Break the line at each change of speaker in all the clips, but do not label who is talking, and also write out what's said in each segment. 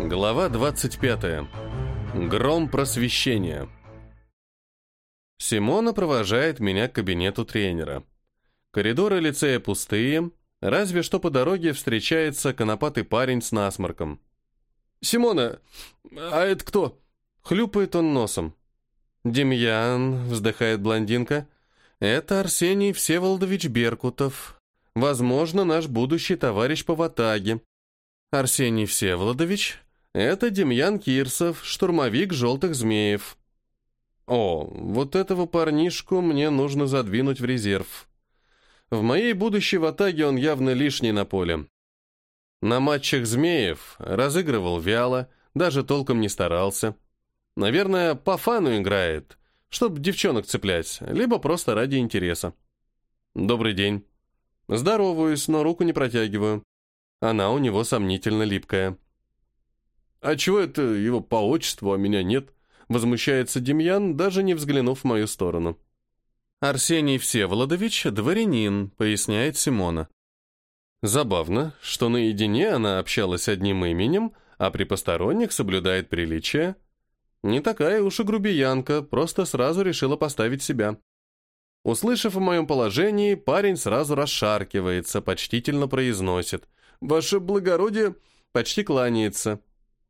Глава 25. Гром просвещения. Симона провожает меня к кабинету тренера. Коридоры лицея пустые, разве что по дороге встречается конопатый парень с насморком. «Симона, а это кто?» Хлюпает он носом. «Демьян», — вздыхает блондинка, — «это Арсений Всеволодович Беркутов. Возможно, наш будущий товарищ по ватаге. Арсений Всеволодович — это Демьян Кирсов, штурмовик «Желтых змеев». О, вот этого парнишку мне нужно задвинуть в резерв. В моей будущей ватаге он явно лишний на поле. На матчах «Змеев» разыгрывал вяло, даже толком не старался. Наверное, по фану играет, чтобы девчонок цеплять, либо просто ради интереса. Добрый день. Здороваюсь, но руку не протягиваю. Она у него сомнительно липкая. «А чего это его по отчеству, а меня нет?» Возмущается Демьян, даже не взглянув в мою сторону. «Арсений Всеволодович – дворянин», – поясняет Симона. Забавно, что наедине она общалась одним именем, а при посторонних соблюдает приличие. Не такая уж и грубиянка, просто сразу решила поставить себя. Услышав о моем положении, парень сразу расшаркивается, почтительно произносит. «Ваше благородие!» Почти кланяется.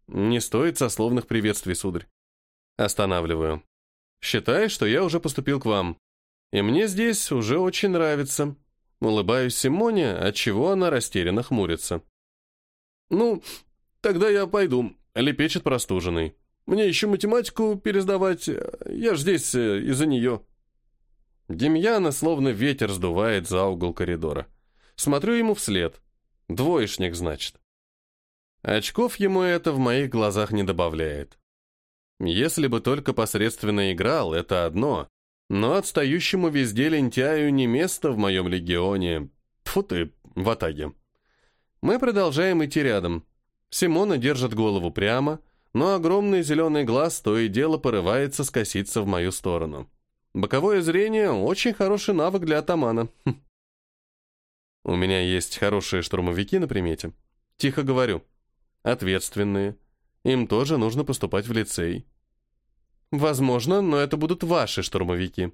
Не стоит сословных приветствий, сударь. Останавливаю. Считай, что я уже поступил к вам. И мне здесь уже очень нравится. Улыбаюсь Симоне, отчего она растерянно хмурится. «Ну, тогда я пойду», — лепечет простуженный. «Мне еще математику пересдавать, я ж здесь э, из-за нее». Демьяна словно ветер сдувает за угол коридора. Смотрю ему вслед. Двоечник, значит. Очков ему это в моих глазах не добавляет. Если бы только посредственно играл, это одно, но отстающему везде лентяю не место в моем легионе. Тьфу ты, в атаге. Мы продолжаем идти рядом. Симона держит голову прямо, но огромный зеленый глаз то и дело порывается скоситься в мою сторону. Боковое зрение – очень хороший навык для атамана. Хм. У меня есть хорошие штурмовики на примете. Тихо говорю. Ответственные. Им тоже нужно поступать в лицей. Возможно, но это будут ваши штурмовики.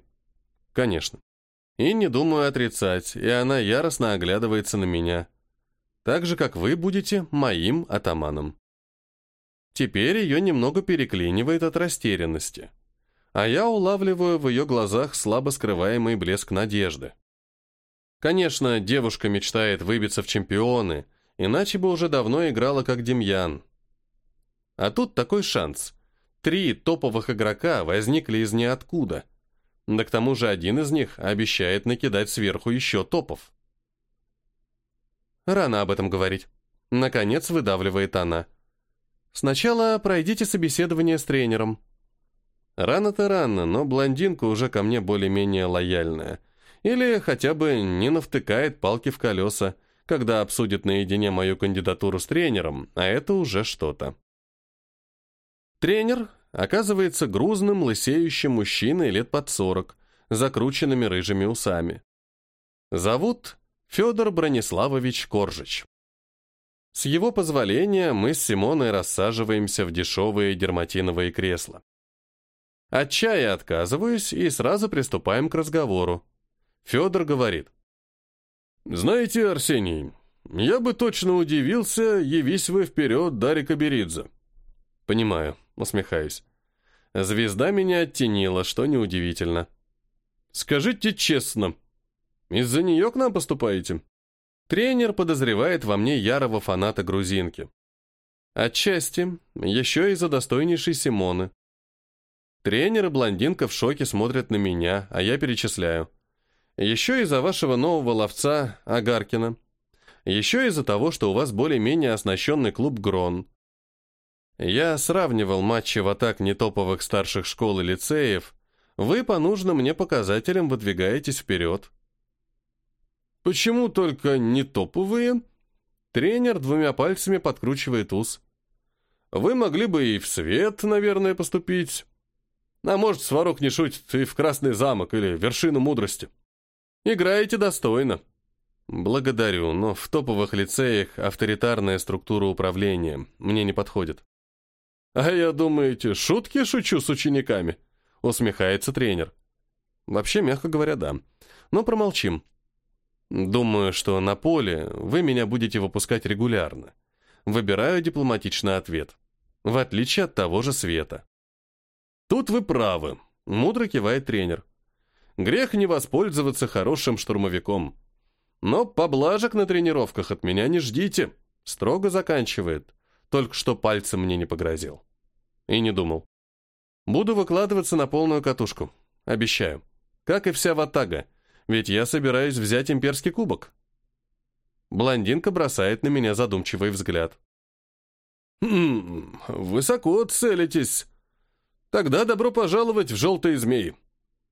Конечно. И не думаю отрицать, и она яростно оглядывается на меня. Так же, как вы будете моим атаманом. Теперь ее немного переклинивает от растерянности а я улавливаю в ее глазах слабо скрываемый блеск надежды. Конечно, девушка мечтает выбиться в чемпионы, иначе бы уже давно играла как Демьян. А тут такой шанс. Три топовых игрока возникли из ниоткуда. Да к тому же один из них обещает накидать сверху еще топов. Рано об этом говорить. Наконец выдавливает она. Сначала пройдите собеседование с тренером. Рано-то рано, но блондинка уже ко мне более-менее лояльная. Или хотя бы не навтыкает палки в колеса, когда обсудит наедине мою кандидатуру с тренером, а это уже что-то. Тренер оказывается грузным, лысеющим мужчиной лет под сорок, закрученными рыжими усами. Зовут Федор Брониславович Коржич. С его позволения мы с Симоной рассаживаемся в дешевые дерматиновые кресла. От чая отказываюсь и сразу приступаем к разговору. Федор говорит. «Знаете, Арсений, я бы точно удивился, явись вы вперед Дарика Беридзе». «Понимаю», — усмехаюсь. Звезда меня оттенила, что неудивительно. «Скажите честно, из-за нее к нам поступаете?» Тренер подозревает во мне ярого фаната грузинки. Отчасти, еще из-за достойнейшей Симоны. Тренер и блондинка в шоке смотрят на меня, а я перечисляю. Еще из-за вашего нового ловца Агаркина. Еще из-за того, что у вас более-менее оснащенный клуб «Грон». Я сравнивал матчи в атак нетоповых старших школ и лицеев. Вы по нужным мне показателям выдвигаетесь вперед. Почему только нетоповые? Тренер двумя пальцами подкручивает ус. Вы могли бы и в свет, наверное, поступить. А может, Сварог не шутит и в Красный замок или Вершину мудрости. Играете достойно. Благодарю, но в топовых лицеях авторитарная структура управления мне не подходит. А я, думаете, шутки шучу с учениками? Усмехается тренер. Вообще, мягко говоря, да. Но промолчим. Думаю, что на поле вы меня будете выпускать регулярно. Выбираю дипломатичный ответ. В отличие от того же Света. Тут вы правы, мудро кивает тренер. Грех не воспользоваться хорошим штурмовиком. Но поблажек на тренировках от меня не ждите. Строго заканчивает. Только что пальцем мне не погрозил. И не думал. Буду выкладываться на полную катушку. Обещаю. Как и вся ватага. Ведь я собираюсь взять имперский кубок. Блондинка бросает на меня задумчивый взгляд. «Хм, высоко целитесь. Тогда добро пожаловать в желтые змеи».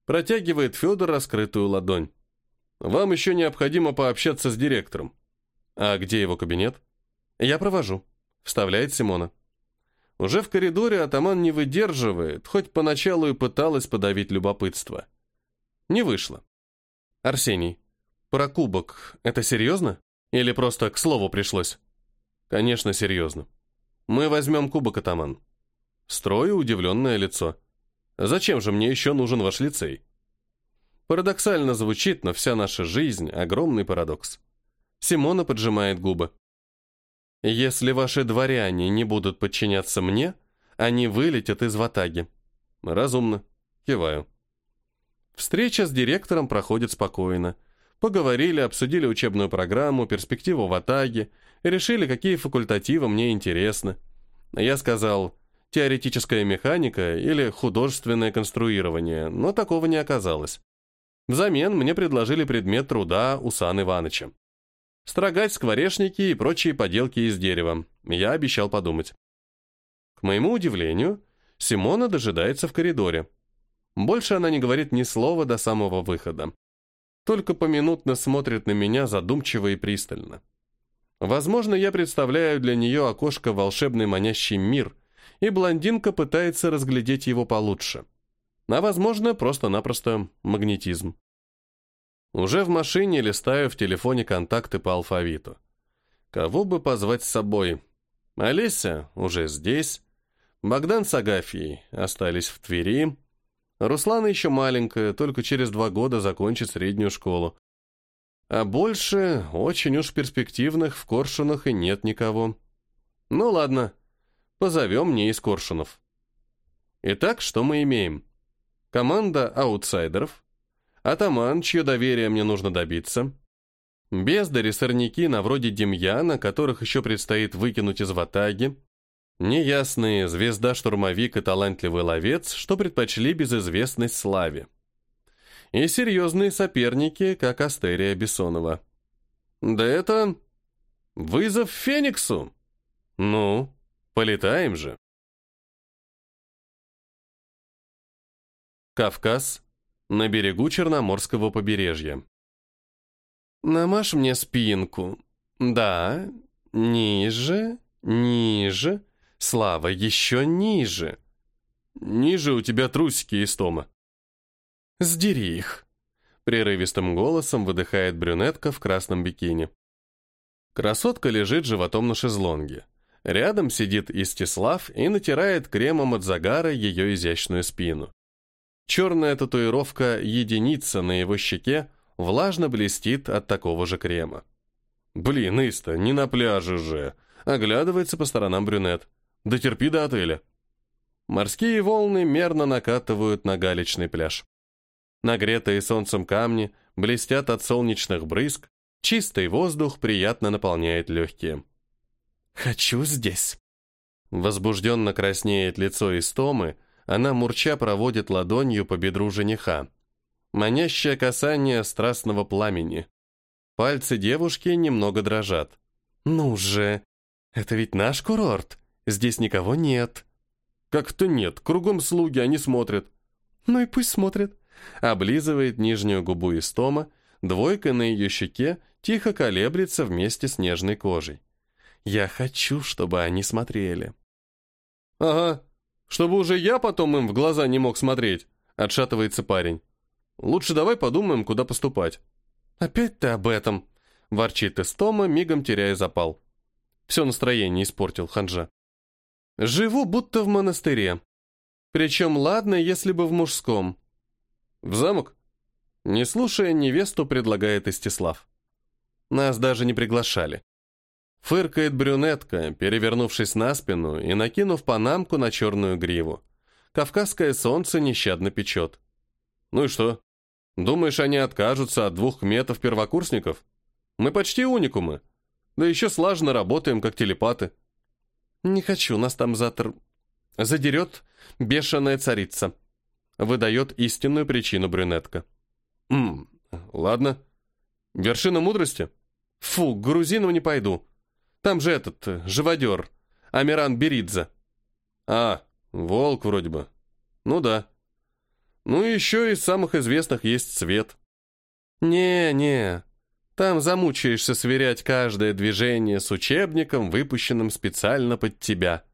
Протягивает Федор раскрытую ладонь. «Вам еще необходимо пообщаться с директором». «А где его кабинет?» «Я провожу», — вставляет Симона. Уже в коридоре атаман не выдерживает, хоть поначалу и пыталась подавить любопытство. Не вышло. «Арсений, про кубок — это серьезно? Или просто к слову пришлось?» «Конечно, серьезно. Мы возьмем кубок, атаман». Строю удивленное лицо. Зачем же мне еще нужен ваш лицей? Парадоксально звучит, но вся наша жизнь — огромный парадокс. Симона поджимает губы. Если ваши дворяне не будут подчиняться мне, они вылетят из ватаги. Разумно. Киваю. Встреча с директором проходит спокойно. Поговорили, обсудили учебную программу, перспективу в Атаге, решили, какие факультативы мне интересны. Я сказал, теоретическая механика или художественное конструирование, но такого не оказалось. Взамен мне предложили предмет труда у Сан Иваныча. Строгать скворечники и прочие поделки из дерева. Я обещал подумать. К моему удивлению, Симона дожидается в коридоре. Больше она не говорит ни слова до самого выхода. Только поминутно смотрит на меня задумчиво и пристально. Возможно, я представляю для нее окошко волшебный манящий мир, и блондинка пытается разглядеть его получше. А возможно, просто-напросто магнетизм. Уже в машине листаю в телефоне контакты по алфавиту. Кого бы позвать с собой? Олеся уже здесь. Богдан с Агафьей остались в Твери. Руслана еще маленькая, только через два года закончит среднюю школу. А больше очень уж перспективных в Коршунах и нет никого. Ну ладно, Позовем не из Коршунов. Итак, что мы имеем? Команда аутсайдеров, атаман, чье доверие мне нужно добиться, бездари-сорняки на вроде Демьяна, которых еще предстоит выкинуть из ватаги, неясные звезда-штурмовик и талантливый ловец, что предпочли безызвестность славе, и серьезные соперники, как Астерия Бессонова. Да это вызов Фениксу. Ну, Полетаем же. Кавказ, на берегу Черноморского побережья. Намажь мне спинку. Да, ниже, ниже. Слава, еще ниже. Ниже у тебя трусики из тома. Сдери их. Прерывистым голосом выдыхает брюнетка в красном бикини. Красотка лежит животом на шезлонге. Рядом сидит Истислав и натирает кремом от загара ее изящную спину. Черная татуировка «Единица» на его щеке влажно блестит от такого же крема. «Блин, Иста, не на пляже же!» Оглядывается по сторонам брюнет. «Да терпи до отеля!» Морские волны мерно накатывают на галечный пляж. Нагретые солнцем камни блестят от солнечных брызг, чистый воздух приятно наполняет легкие. «Хочу здесь». Возбужденно краснеет лицо Истомы, она мурча проводит ладонью по бедру жениха. Манящее касание страстного пламени. Пальцы девушки немного дрожат. «Ну же, это ведь наш курорт, здесь никого нет». «Как-то нет, кругом слуги, они смотрят». «Ну и пусть смотрят». Облизывает нижнюю губу Истома, двойка на ее щеке тихо колеблется вместе с нежной кожей. Я хочу, чтобы они смотрели. Ага, чтобы уже я потом им в глаза не мог смотреть, отшатывается парень. Лучше давай подумаем, куда поступать. Опять ты об этом. ворчит Истома, мигом теряя запал. Все настроение испортил ханжа. Живу будто в монастыре. Причем ладно, если бы в мужском. В замок? Не слушая невесту, предлагает Истислав. Нас даже не приглашали. Фыркает брюнетка, перевернувшись на спину и накинув панамку на черную гриву. Кавказское солнце нещадно печет. Ну и что? Думаешь, они откажутся от двух метов первокурсников? Мы почти уникумы. Да еще слаженно работаем, как телепаты. Не хочу, нас там завтра... Задерет бешеная царица. Выдает истинную причину брюнетка. Ммм, ладно. Вершина мудрости? Фу, к грузинам не пойду. Там же этот, э, живодер, Амиран Беридзе. А, волк вроде бы. Ну да. Ну еще из самых известных есть Свет. Не-не, там замучаешься сверять каждое движение с учебником, выпущенным специально под тебя.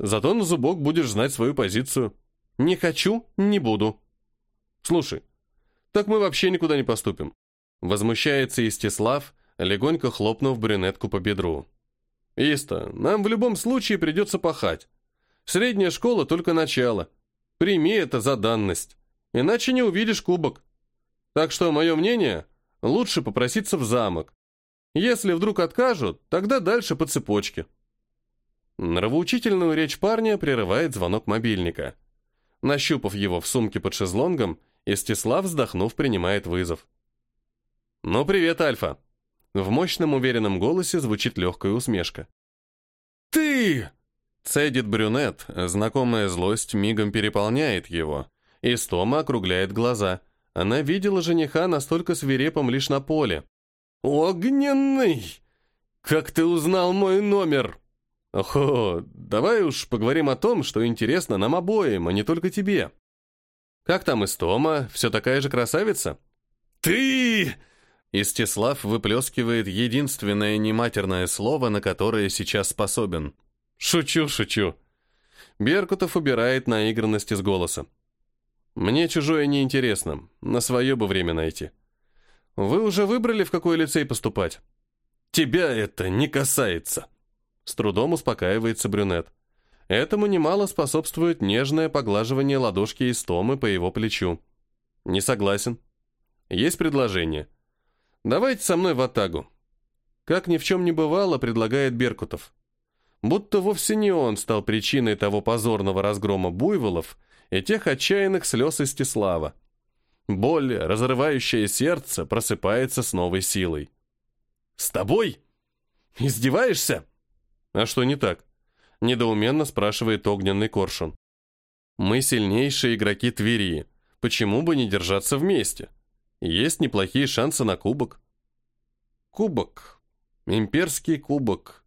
Зато на зубок будешь знать свою позицию. Не хочу, не буду. Слушай, так мы вообще никуда не поступим. Возмущается Истислав, легонько хлопнув брюнетку по бедру. «Иста, нам в любом случае придется пахать. Средняя школа только начало. Прими это за данность, иначе не увидишь кубок. Так что, мое мнение, лучше попроситься в замок. Если вдруг откажут, тогда дальше по цепочке». Нравоучительную речь парня прерывает звонок мобильника. Нащупав его в сумке под шезлонгом, Истислав, вздохнув, принимает вызов. «Ну, привет, Альфа!» В мощном уверенном голосе звучит легкая усмешка. «Ты!» Цедит брюнет, знакомая злость мигом переполняет его. И Стома округляет глаза. Она видела жениха настолько свирепым лишь на поле. «Огненный! Как ты узнал мой номер?» «Охо, давай уж поговорим о том, что интересно нам обоим, а не только тебе. Как там Истома? Все такая же красавица?» «Ты!» Истислав выплескивает единственное нематерное слово, на которое сейчас способен. «Шучу, шучу». Беркутов убирает наигранность из голоса. «Мне чужое неинтересно, на свое бы время найти. Вы уже выбрали, в какой лицей поступать?» «Тебя это не касается», — с трудом успокаивается брюнет. Этому немало способствует нежное поглаживание ладошки из Томы по его плечу. «Не согласен. Есть предложение». Давайте со мной в Атагу. Как ни в чем не бывало, предлагает Беркутов. Будто вовсе не он стал причиной того позорного разгрома буйволов и тех отчаянных слез Истислава. Боль, разрывающая сердце, просыпается с новой силой. «С тобой? Издеваешься?» «А что не так?» — недоуменно спрашивает огненный коршун. «Мы сильнейшие игроки Твери. Почему бы не держаться вместе?» Есть неплохие шансы на кубок. Кубок. Имперский кубок.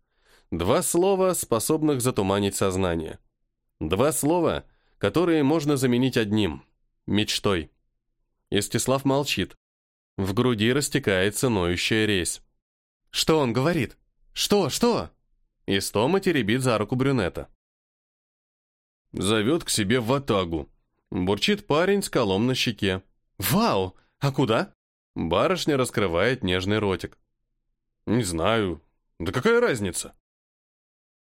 Два слова, способных затуманить сознание. Два слова, которые можно заменить одним – мечтой. Истислав молчит. В груди растекается ноющая резь. «Что он говорит? Что, что?» Истома теребит за руку брюнета. Зовет к себе в атагу. Бурчит парень с колом на щеке. «Вау! «А куда?» Барышня раскрывает нежный ротик. «Не знаю. Да какая разница?»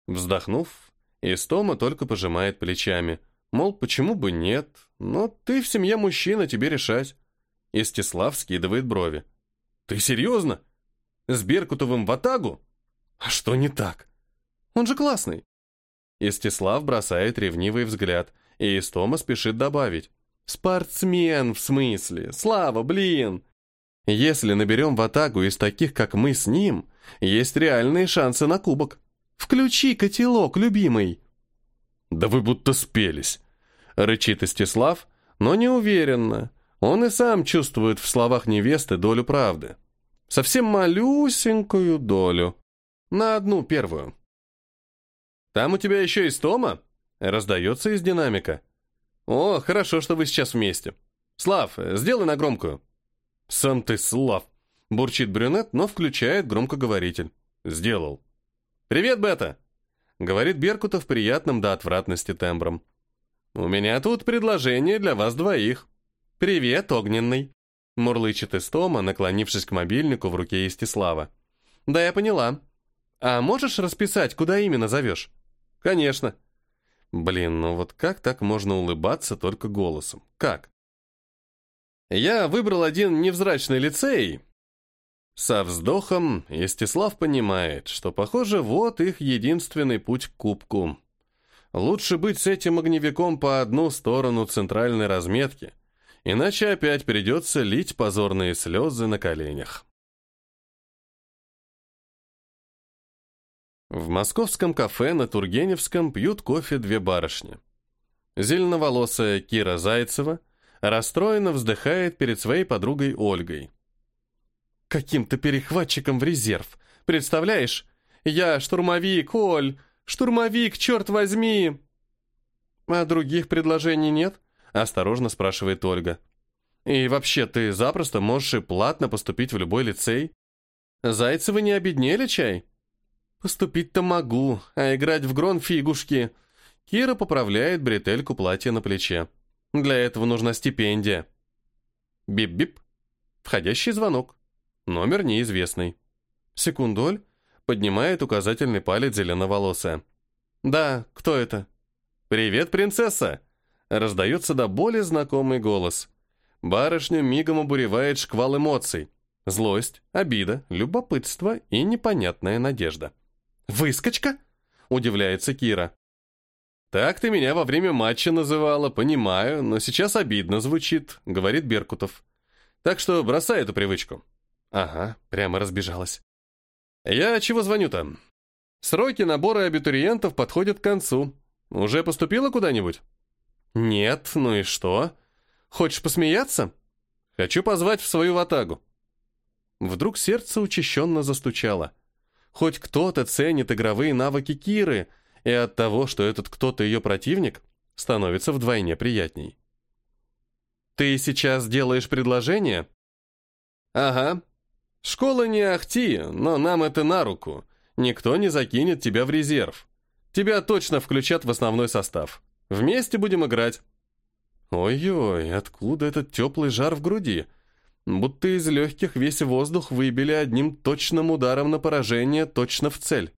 Вздохнув, Истома только пожимает плечами. Мол, почему бы нет? Но ты в семье мужчина, тебе решать. Истислав скидывает брови. «Ты серьезно? С Беркутовым в Атагу? А что не так? Он же классный!» Истислав бросает ревнивый взгляд, и Истома спешит добавить. Спортсмен, в смысле. Слава, блин. Если наберем в атаку из таких, как мы с ним, есть реальные шансы на кубок. Включи котелок, любимый. Да вы будто спелись. Рычит Истислав, но не уверенно. Он и сам чувствует в словах невесты долю правды. Совсем малюсенькую долю. На одну первую. «Там у тебя еще и стома?» Раздается из динамика. «О, хорошо, что вы сейчас вместе. Слав, сделай на громкую». «Сам ты, Слав!» — бурчит брюнет, но включает громкоговоритель. «Сделал». «Привет, Бета!» — говорит Беркутов приятным до отвратности тембром. «У меня тут предложение для вас двоих. Привет, Огненный!» Мурлычет Истома, наклонившись к мобильнику в руке Естислава. «Да, я поняла. А можешь расписать, куда именно зовешь?» «Конечно». Блин, ну вот как так можно улыбаться только голосом? Как? Я выбрал один невзрачный лицей. Со вздохом Естислав понимает, что, похоже, вот их единственный путь к кубку. Лучше быть с этим огневиком по одну сторону центральной разметки, иначе опять придется лить позорные слезы на коленях. В московском кафе на Тургеневском пьют кофе две барышни. Зеленоволосая Кира Зайцева расстроенно вздыхает перед своей подругой Ольгой. «Каким-то перехватчиком в резерв. Представляешь? Я штурмовик, Оль! Штурмовик, черт возьми!» «А других предложений нет?» – осторожно спрашивает Ольга. «И вообще, ты запросто можешь и платно поступить в любой лицей. Зайцевы не обеднели чай?» Поступить-то могу, а играть в грон фигушки. Кира поправляет бретельку платья на плече. Для этого нужна стипендия. Бип-бип. Входящий звонок. Номер неизвестный. Секундоль. Поднимает указательный палец зеленоволосая. «Да, кто это?» «Привет, принцесса!» Раздается до боли знакомый голос. Барышню мигом обуревает шквал эмоций. Злость, обида, любопытство и непонятная надежда. «Выскочка?» – удивляется Кира. «Так ты меня во время матча называла, понимаю, но сейчас обидно звучит», – говорит Беркутов. «Так что бросай эту привычку». Ага, прямо разбежалась. «Я чего звоню-то? Сроки набора абитуриентов подходят к концу. Уже поступила куда-нибудь?» «Нет, ну и что? Хочешь посмеяться?» «Хочу позвать в свою ватагу». Вдруг сердце учащенно застучало. Хоть кто-то ценит игровые навыки Киры, и от того, что этот кто-то ее противник, становится вдвойне приятней. «Ты сейчас делаешь предложение?» «Ага. Школа не ахти, но нам это на руку. Никто не закинет тебя в резерв. Тебя точно включат в основной состав. Вместе будем играть». «Ой-ой, откуда этот теплый жар в груди?» Будто из легких весь воздух выбили одним точным ударом на поражение точно в цель.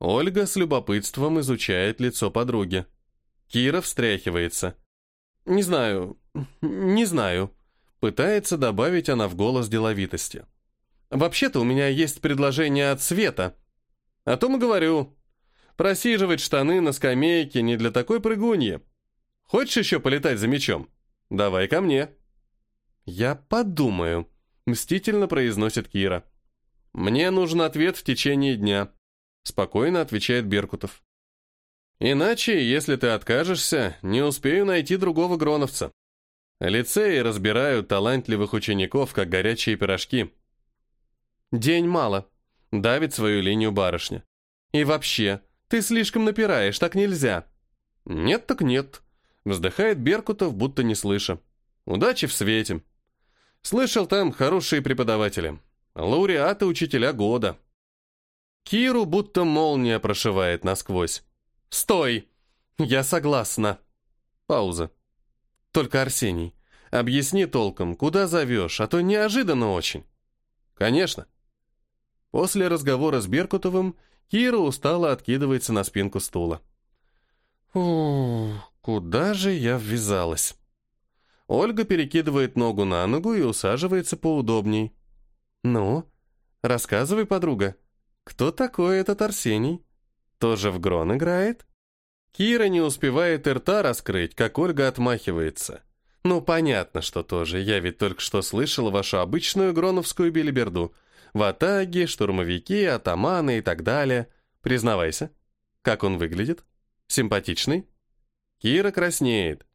Ольга с любопытством изучает лицо подруги. Кира встряхивается. «Не знаю, не знаю», — пытается добавить она в голос деловитости. «Вообще-то у меня есть предложение от Света. О том и говорю. Просиживать штаны на скамейке не для такой прыгуньи. Хочешь еще полетать за мечом? Давай ко мне». «Я подумаю», — мстительно произносит Кира. «Мне нужен ответ в течение дня», — спокойно отвечает Беркутов. «Иначе, если ты откажешься, не успею найти другого гроновца. Лицеи разбирают талантливых учеников, как горячие пирожки». «День мало», — давит свою линию барышня. «И вообще, ты слишком напираешь, так нельзя». «Нет так нет», — вздыхает Беркутов, будто не слыша. «Удачи в свете». Слышал, там хорошие преподаватели. Лауреаты учителя года. Киру будто молния прошивает насквозь. «Стой! Я согласна!» Пауза. «Только, Арсений, объясни толком, куда зовешь, а то неожиданно очень». «Конечно». После разговора с Беркутовым Кира устало откидывается на спинку стула. «Ух, куда же я ввязалась?» Ольга перекидывает ногу на ногу и усаживается поудобней. «Ну, рассказывай, подруга, кто такой этот Арсений? Тоже в грон играет?» Кира не успевает рта раскрыть, как Ольга отмахивается. «Ну, понятно, что тоже. Я ведь только что слышала вашу обычную гроновскую билиберду. Ватаги, штурмовики, атаманы и так далее. Признавайся, как он выглядит? Симпатичный?» Кира краснеет.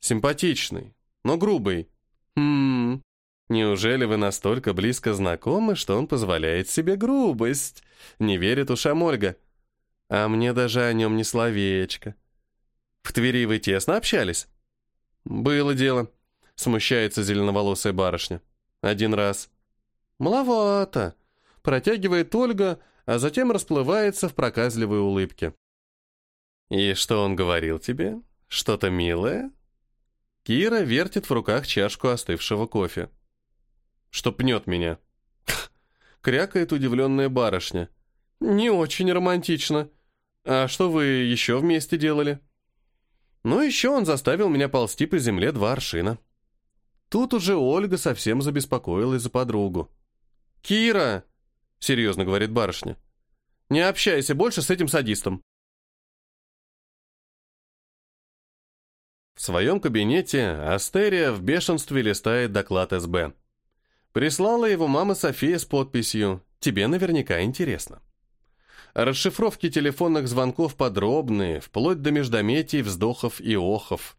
«Симпатичный но грубый. Хм, неужели вы настолько близко знакомы, что он позволяет себе грубость? Не верит ушам Ольга. А мне даже о нем не словечко. В Твери вы тесно общались? Было дело. Смущается зеленоволосая барышня. Один раз. Маловато. Протягивает Ольга, а затем расплывается в проказливой улыбке. «И что он говорил тебе? Что-то милое?» Кира вертит в руках чашку остывшего кофе. что пнет меня. Крякает удивленная барышня. Не очень романтично. А что вы еще вместе делали? Ну, еще он заставил меня ползти по земле два аршина. Тут уже Ольга совсем забеспокоилась за подругу. «Кира!» — серьезно говорит барышня. «Не общайся больше с этим садистом». Своем кабинете Астерия в бешенстве листает доклад СБ. Прислала его мама София с подписью «Тебе наверняка интересно». Расшифровки телефонных звонков подробные, вплоть до междометий, вздохов и охов.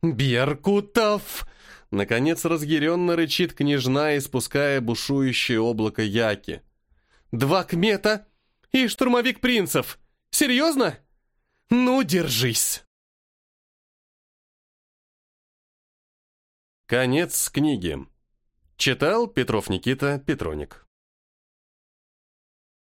«Беркутов!» Наконец разъяренно рычит княжна, испуская бушующее облако яки. «Два кмета и штурмовик принцев! Серьезно? Ну, держись!» Конец книги. Читал Петров Никита Петроник.